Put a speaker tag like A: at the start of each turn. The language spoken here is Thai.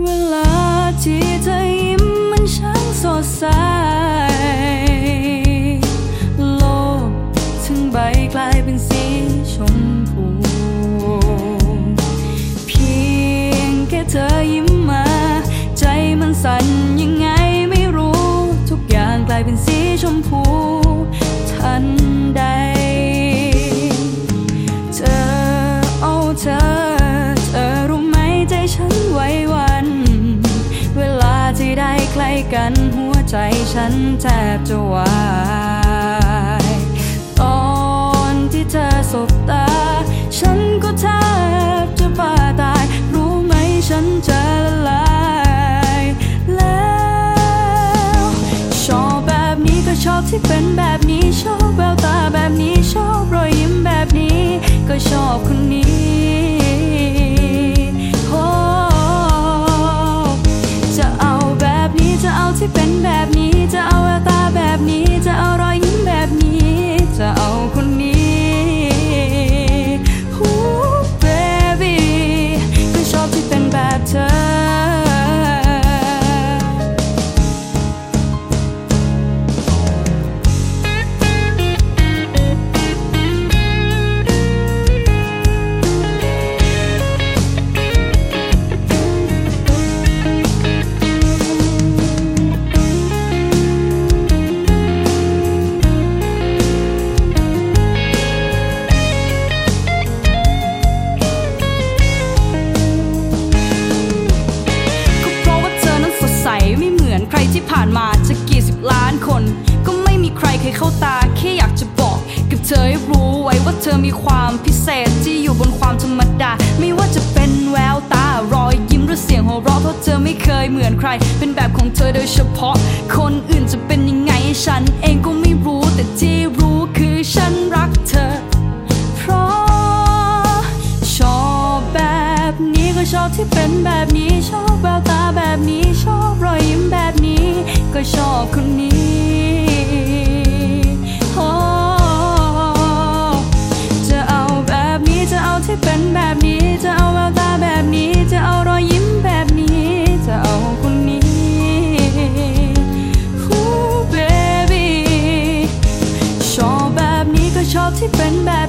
A: เวลาที่เธอยิ้มมันช่างสดใส โลกทั้งใบกลายเป็นสีชมพู เพียงแค่เธอยิ้มมา ใจมันสั่นยังไงไม่รู้ ทุกอย่างกลายเป็นสีชมพู กันหัวใจฉันแทบจะวายตอนที่เธอสบตา ฉันก็แทบจะบ้าตาย รู้ไหมฉันจะละลายแล้วชอบแบบนี้ก็ชอบที่เป็นแบบ ที่ผ่านมาจะกี่สิบล้านคน ก็ไม่มีใครเคยเข้าตา แค่อยากจะบอก กับเธอให้รู้ไว้ว่าเธอมีความพิเศษที่อยู่บนความธรรมดา ไม่ว่าจะเป็นแววตารอยยิ้มหรือเสียงหัวเราะเพราะเธอไม่เคยเหมือนใคร เป็นแบบของเธอโดยเฉพาะ คนอื่นจะเป็นยังไงฉันเอง นแบบนี้ชอบแววตาแบบนี้ชอบรอยยิ้มแบบนี้ ก็ชอบคนนี้จะเอาแบบนี้จะเอาที่เป็นแบบนี้จะเอาแววตาแบบนี้จะเอารอยยิ้มแบบนี้จะเอาคนนี้ชอบที่เป็นแบบ